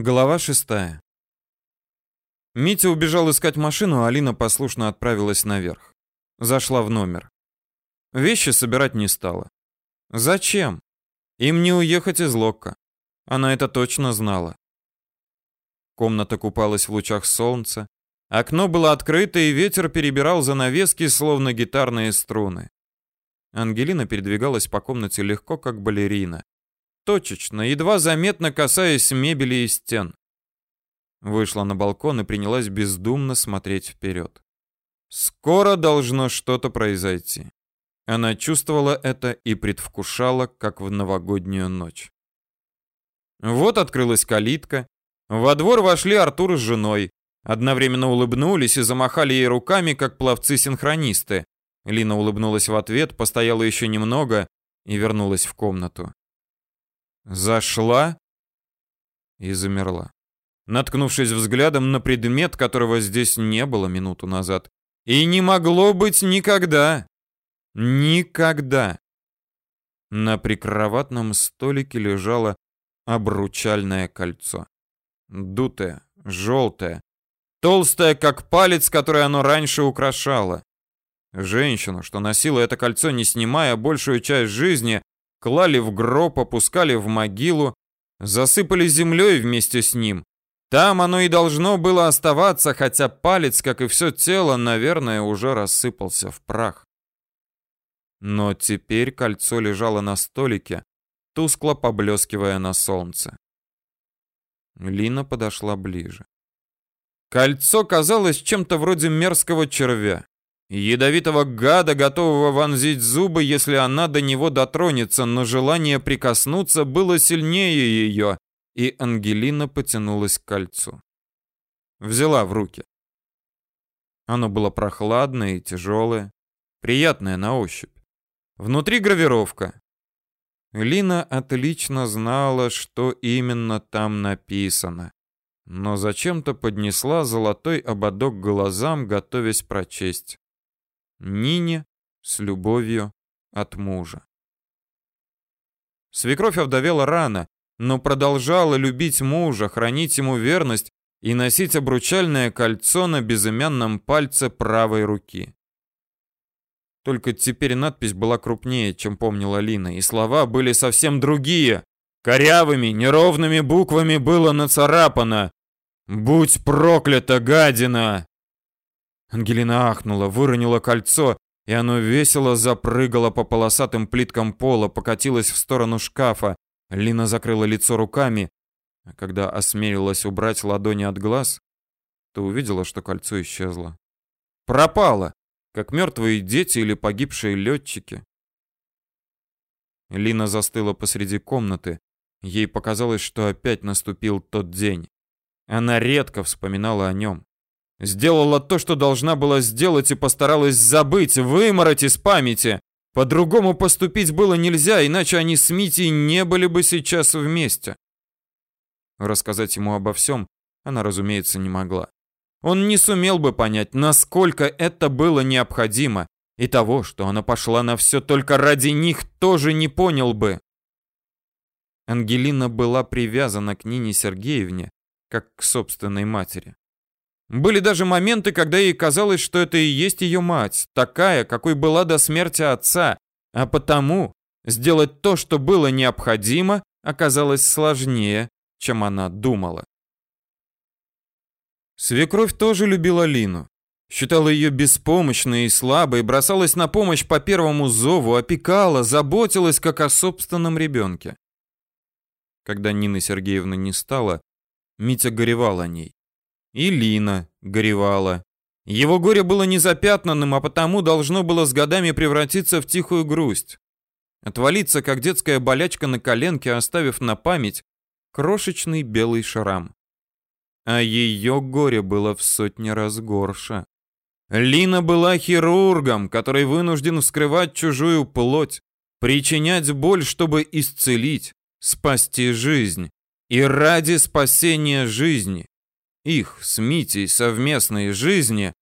Глава шестая. Митя убежал искать машину, а Алина послушно отправилась наверх. Зашла в номер. Вещи собирать не стала. Зачем? Им не уехать из Локка. Она это точно знала. Комната купалась в лучах солнца. Окно было открыто, и ветер перебирал занавески, словно гитарные струны. Ангелина передвигалась по комнате легко, как балерина точечно, едва заметно касаясь мебели и стен. Вышла на балкон и принялась бездумно смотреть вперед. Скоро должно что-то произойти. Она чувствовала это и предвкушала, как в новогоднюю ночь. Вот открылась калитка. Во двор вошли Артур с женой. Одновременно улыбнулись и замахали ей руками, как пловцы-синхронисты. Лина улыбнулась в ответ, постояла еще немного и вернулась в комнату. Зашла и замерла, наткнувшись взглядом на предмет, которого здесь не было минуту назад. И не могло быть никогда. Никогда. На прикроватном столике лежало обручальное кольцо. Дутое, желтое, толстое, как палец, который оно раньше украшало. Женщина, что носила это кольцо, не снимая большую часть жизни, клали в гроб, опускали в могилу, засыпали землей вместе с ним. Там оно и должно было оставаться, хотя палец, как и все тело, наверное, уже рассыпался в прах. Но теперь кольцо лежало на столике, тускло поблескивая на солнце. Лина подошла ближе. Кольцо казалось чем-то вроде мерзкого червя. Ядовитого гада, готового вонзить зубы, если она до него дотронется, но желание прикоснуться было сильнее ее, и Ангелина потянулась к кольцу. Взяла в руки. Оно было прохладное и тяжелое, приятное на ощупь. Внутри гравировка. Лина отлично знала, что именно там написано, но зачем-то поднесла золотой ободок глазам, готовясь прочесть. Нине с любовью от мужа. Свекровь овдовела рано, но продолжала любить мужа, хранить ему верность и носить обручальное кольцо на безымянном пальце правой руки. Только теперь надпись была крупнее, чем помнила Лина, и слова были совсем другие. Корявыми, неровными буквами было нацарапано «Будь проклята, гадина!» Ангелина ахнула, выронила кольцо, и оно весело запрыгало по полосатым плиткам пола, покатилось в сторону шкафа. Лина закрыла лицо руками, а когда осмелилась убрать ладони от глаз, то увидела, что кольцо исчезло. Пропало, как мертвые дети или погибшие летчики. Лина застыла посреди комнаты. Ей показалось, что опять наступил тот день. Она редко вспоминала о нем. Сделала то, что должна была сделать и постаралась забыть, вымороть из памяти. По-другому поступить было нельзя, иначе они с Митей не были бы сейчас вместе. Рассказать ему обо всем она, разумеется, не могла. Он не сумел бы понять, насколько это было необходимо, и того, что она пошла на все только ради них, тоже не понял бы. Ангелина была привязана к Нине Сергеевне, как к собственной матери. Были даже моменты, когда ей казалось, что это и есть ее мать, такая, какой была до смерти отца, а потому сделать то, что было необходимо, оказалось сложнее, чем она думала. Свекровь тоже любила Лину. Считала ее беспомощной и слабой, бросалась на помощь по первому зову, опекала, заботилась как о собственном ребенке. Когда Нины Сергеевны не стало, Митя горевал о ней. И Лина горевала. Его горе было незапятнанным, а потому должно было с годами превратиться в тихую грусть. Отвалиться, как детская болячка на коленке, оставив на память крошечный белый шрам. А ее горе было в сотни раз горше. Лина была хирургом, который вынужден вскрывать чужую плоть, причинять боль, чтобы исцелить, спасти жизнь. И ради спасения жизни их с Митей совместной жизни,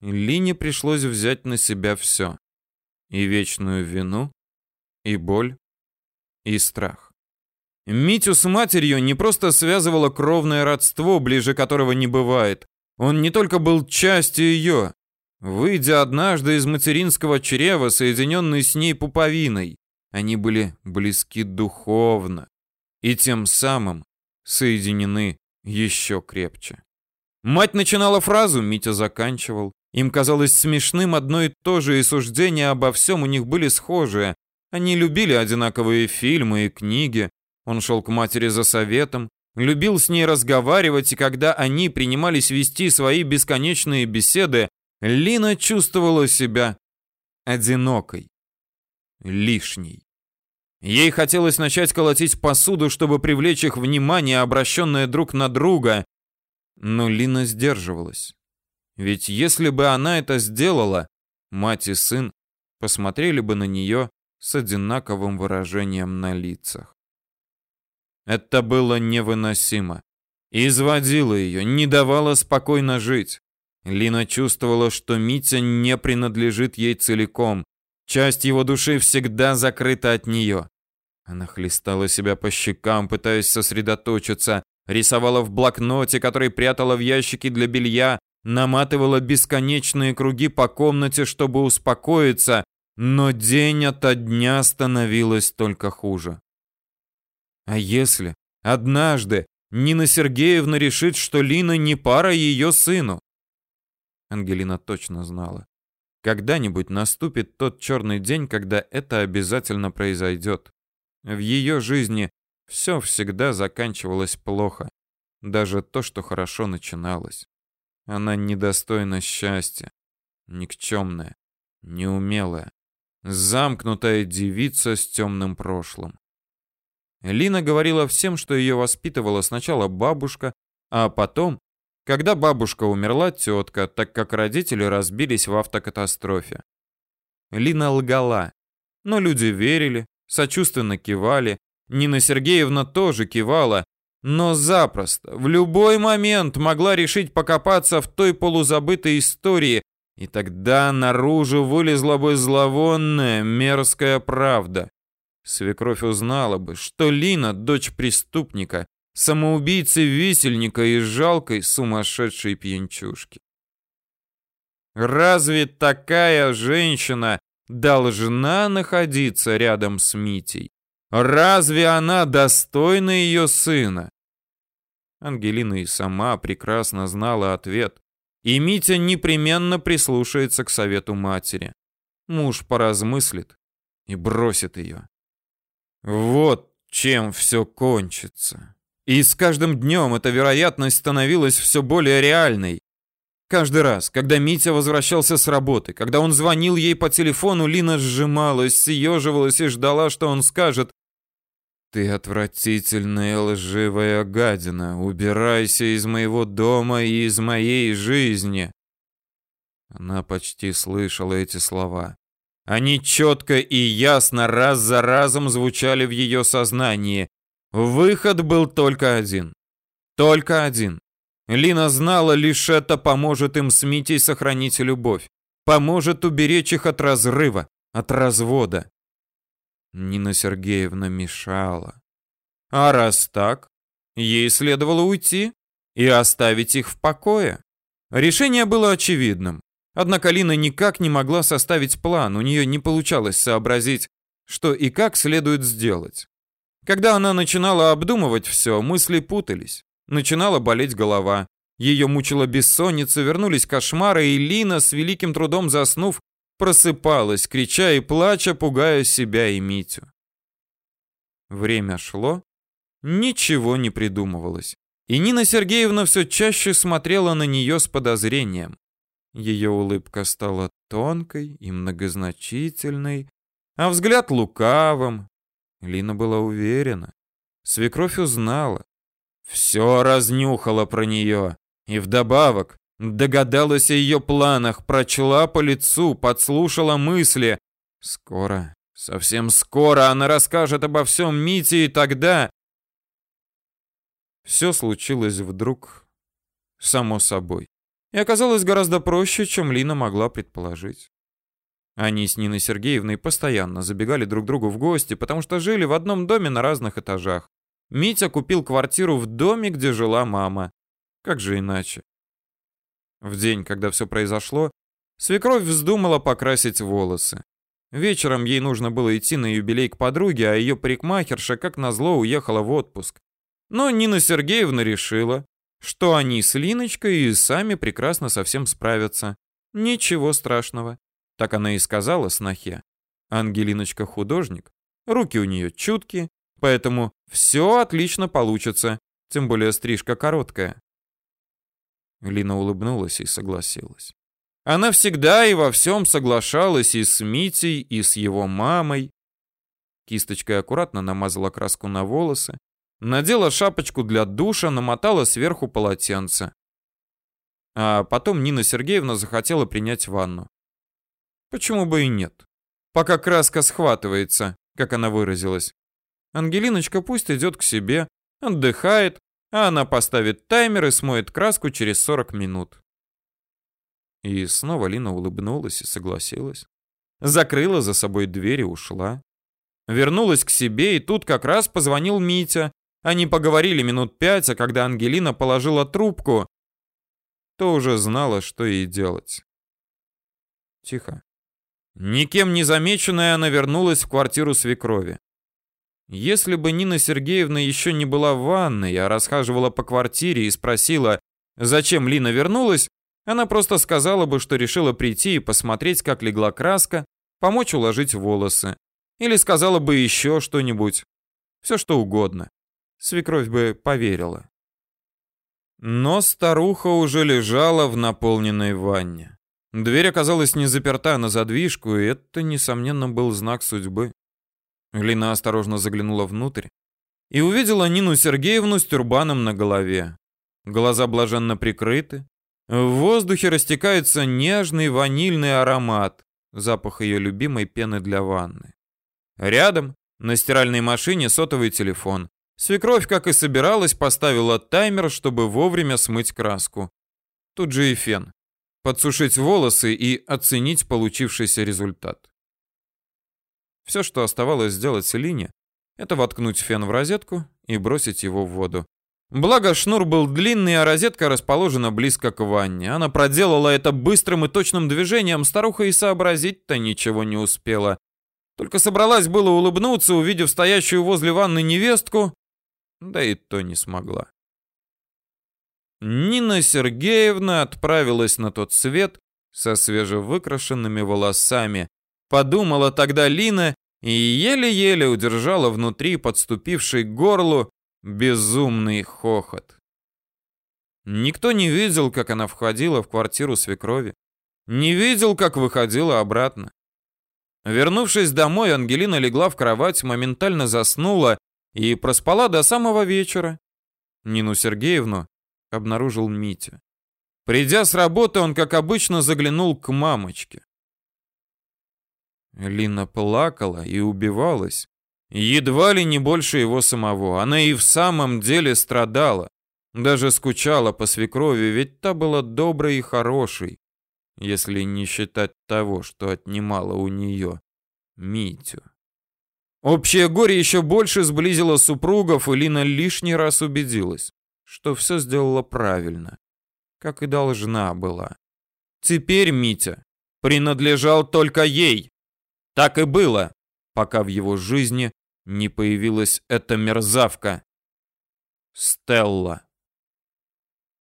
Лине пришлось взять на себя все. И вечную вину, и боль, и страх. Митю с матерью не просто связывало кровное родство, ближе которого не бывает. Он не только был частью ее. Выйдя однажды из материнского чрева, соединенный с ней пуповиной, они были близки духовно и тем самым соединены еще крепче. Мать начинала фразу, Митя заканчивал. Им казалось смешным одно и то же, и суждения обо всем у них были схожие. Они любили одинаковые фильмы и книги, он шел к матери за советом, любил с ней разговаривать, и когда они принимались вести свои бесконечные беседы, Лина чувствовала себя одинокой, лишней. Ей хотелось начать колотить посуду, чтобы привлечь их внимание, обращенное друг на друга, но Лина сдерживалась. Ведь если бы она это сделала, мать и сын посмотрели бы на нее с одинаковым выражением на лицах. Это было невыносимо. Изводило ее, не давало спокойно жить. Лина чувствовала, что Митя не принадлежит ей целиком. Часть его души всегда закрыта от нее. Она хлестала себя по щекам, пытаясь сосредоточиться, рисовала в блокноте, который прятала в ящике для белья, наматывала бесконечные круги по комнате, чтобы успокоиться, но день ото дня становилось только хуже. А если однажды Нина Сергеевна решит, что Лина не пара ее сыну? Ангелина точно знала. Когда-нибудь наступит тот черный день, когда это обязательно произойдет. В ее жизни все всегда заканчивалось плохо. Даже то, что хорошо начиналось. Она недостойна счастья. Никчемная, неумелая, замкнутая девица с темным прошлым. Лина говорила всем, что ее воспитывала сначала бабушка, а потом, когда бабушка умерла, тетка, так как родители разбились в автокатастрофе. Лина лгала, но люди верили, сочувственно кивали. Нина Сергеевна тоже кивала, но запросто, в любой момент могла решить покопаться в той полузабытой истории, и тогда наружу вылезла бы зловонная, мерзкая правда. Свекровь узнала бы, что Лина — дочь преступника, самоубийцы-висельника и жалкой сумасшедшей пьянчушки. Разве такая женщина должна находиться рядом с Митей? Разве она достойна ее сына? Ангелина и сама прекрасно знала ответ, и Митя непременно прислушается к совету матери. Муж поразмыслит и бросит ее. Вот чем все кончится. И с каждым днем эта вероятность становилась все более реальной. Каждый раз, когда Митя возвращался с работы, когда он звонил ей по телефону, Лина сжималась, съеживалась и ждала, что он скажет. «Ты отвратительная лживая гадина, убирайся из моего дома и из моей жизни». Она почти слышала эти слова. Они четко и ясно раз за разом звучали в ее сознании. Выход был только один. Только один. Лина знала, лишь это поможет им с Митей сохранить любовь. Поможет уберечь их от разрыва, от развода. Нина Сергеевна мешала. А раз так, ей следовало уйти и оставить их в покое. Решение было очевидным. Однако Лина никак не могла составить план, у нее не получалось сообразить, что и как следует сделать. Когда она начинала обдумывать все, мысли путались. Начинала болеть голова. Ее мучила бессонница, вернулись кошмары, и Лина, с великим трудом заснув, просыпалась, крича и плача, пугая себя и Митю. Время шло, ничего не придумывалось. И Нина Сергеевна все чаще смотрела на нее с подозрением. Ее улыбка стала тонкой и многозначительной, а взгляд лукавым. Лина была уверена. Свекровь узнала. Все разнюхала про нее. И вдобавок догадалась о ее планах, прочла по лицу, подслушала мысли. Скоро, совсем скоро она расскажет обо всем Мите, и тогда... Все случилось вдруг, само собой и оказалось гораздо проще, чем Лина могла предположить. Они с Ниной Сергеевной постоянно забегали друг другу в гости, потому что жили в одном доме на разных этажах. Митя купил квартиру в доме, где жила мама. Как же иначе? В день, когда все произошло, свекровь вздумала покрасить волосы. Вечером ей нужно было идти на юбилей к подруге, а ее парикмахерша, как назло, уехала в отпуск. Но Нина Сергеевна решила, что они с Линочкой и сами прекрасно со всем справятся. Ничего страшного. Так она и сказала снохе. Ангелиночка художник, руки у нее чуткие, поэтому все отлично получится, тем более стрижка короткая. Лина улыбнулась и согласилась. Она всегда и во всем соглашалась и с Митей, и с его мамой. Кисточкой аккуратно намазала краску на волосы, надела шапочку для душа, намотала сверху полотенце. А потом Нина Сергеевна захотела принять ванну. Почему бы и нет? Пока краска схватывается, как она выразилась. Ангелиночка пусть идет к себе, отдыхает, а она поставит таймер и смоет краску через 40 минут. И снова Лина улыбнулась и согласилась. Закрыла за собой дверь и ушла. Вернулась к себе, и тут как раз позвонил Митя. Они поговорили минут пять, а когда Ангелина положила трубку, то уже знала, что ей делать. Тихо. Никем не замеченная, она вернулась в квартиру свекрови. Если бы Нина Сергеевна еще не была в ванной, а расхаживала по квартире и спросила, зачем Лина вернулась, она просто сказала бы, что решила прийти и посмотреть, как легла краска, помочь уложить волосы. Или сказала бы еще что-нибудь. Все что угодно. Свекровь бы поверила. Но старуха уже лежала в наполненной ванне. Дверь оказалась не заперта на задвижку, и это, несомненно, был знак судьбы. Лина осторожно заглянула внутрь и увидела Нину Сергеевну с тюрбаном на голове. Глаза блаженно прикрыты. В воздухе растекается нежный ванильный аромат, запах ее любимой пены для ванны. Рядом, на стиральной машине, сотовый телефон. Свекровь, как и собиралась, поставила таймер, чтобы вовремя смыть краску. Тут же и фен подсушить волосы и оценить получившийся результат. Все, что оставалось сделать Селине, это воткнуть фен в розетку и бросить его в воду. Благо шнур был длинный, а розетка расположена близко к ванне. Она проделала это быстрым и точным движением, старуха и сообразить-то ничего не успела. Только собралась было улыбнуться, увидев стоящую возле ванны невестку, да и то не смогла. Нина Сергеевна отправилась на тот свет со свежевыкрашенными волосами. Подумала тогда Лина и еле-еле удержала внутри подступивший к горлу безумный хохот. Никто не видел, как она входила в квартиру свекрови. Не видел, как выходила обратно. Вернувшись домой, Ангелина легла в кровать, моментально заснула и проспала до самого вечера. Нину Сергеевну обнаружил Митя. Придя с работы, он, как обычно, заглянул к мамочке. Лина плакала и убивалась. Едва ли не больше его самого. Она и в самом деле страдала. Даже скучала по свекрови, ведь та была доброй и хорошей, если не считать того, что отнимала у нее Митю. Общее горе еще больше сблизило супругов, и Лина лишний раз убедилась что все сделала правильно, как и должна была. Теперь Митя принадлежал только ей. Так и было, пока в его жизни не появилась эта мерзавка Стелла.